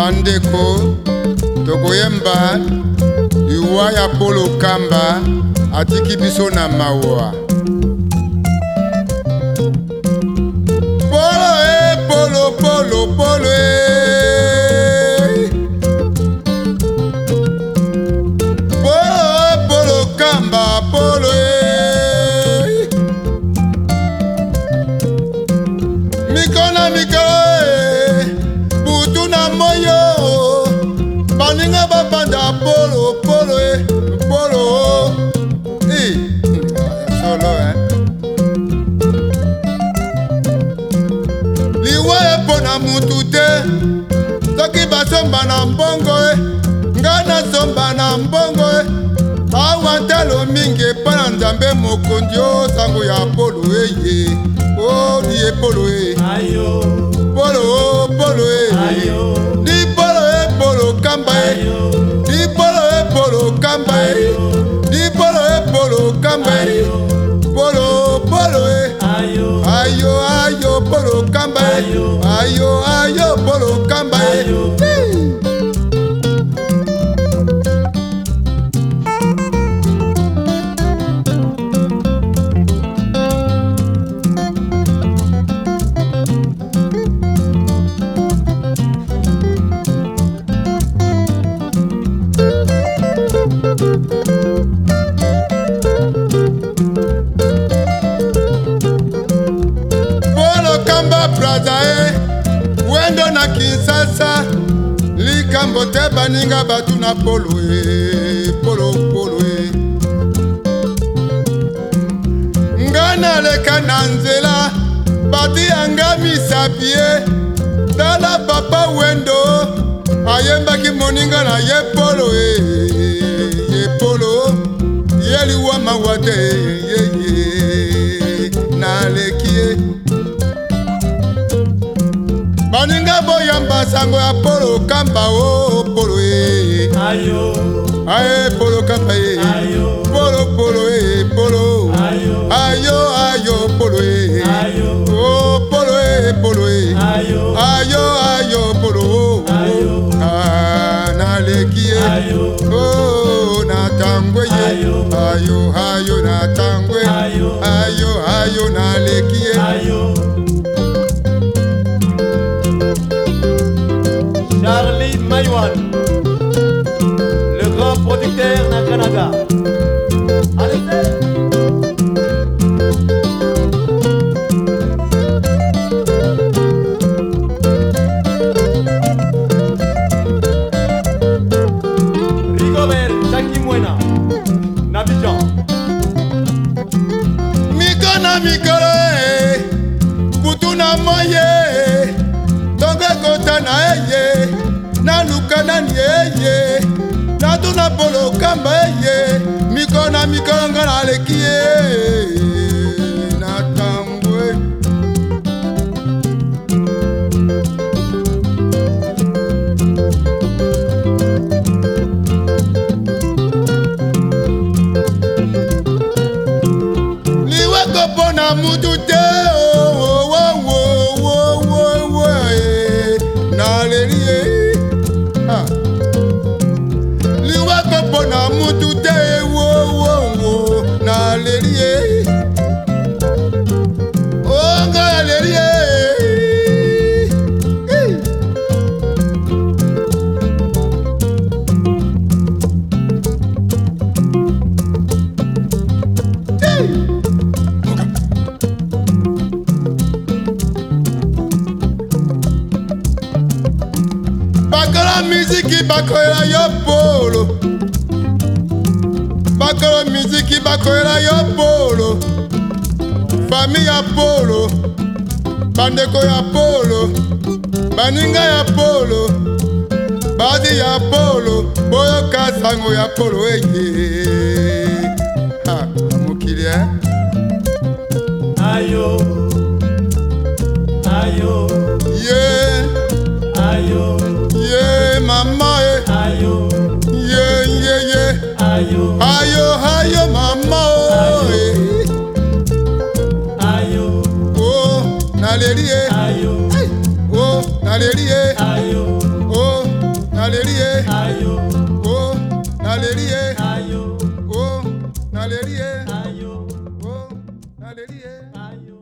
bandeko tokoyemba liwa ya polo kamba atiki biso na mawa na moyo baninga babanda polo polo e polo solo e liwa e mpo na mutu te soki basomba na mbongo e eh. ngai nasomba na mbongo e awa ntalo mingi epa na nzambe mokondi o sango ya polo eye o oh, ni ye polo e polo oh, polo e por mamba praza ye eh. wendo na kinsasa likambo te baninga bato na polo e eh. polopolo e eh. nga naleka na nzela bati yanga misapi ye tala papa wendo ayembaki moninga na ye polo e ye polo ye liwamawa te ye baninga boyamba sango ya polo kamba o polo e aye polo kamba e polo polo e polo ayo ayo polo e o polo e polo e ayo ayo polo o naleki ye o natangwe ye ayo ayo natangwe ayo ayo naleki ye Taïwan, le grand producteur na Canada. Allez, mikolo e kutu na moi ye eh, tongo ekota na ye mikalanga naleki ye natambwe liweko mpo na mutu te naleli ye lokola miziki bakoyela yo polo bakolo miziki bakoyela yo polo fami ya polo bandeko ya polo baninga ya polo badi ya polo boyoka sango ya polo eye Hallelujah. Oh, hallelujah. Oh, hallelujah. Oh, hallelujah. Oh, hallelujah. Oh, hallelujah.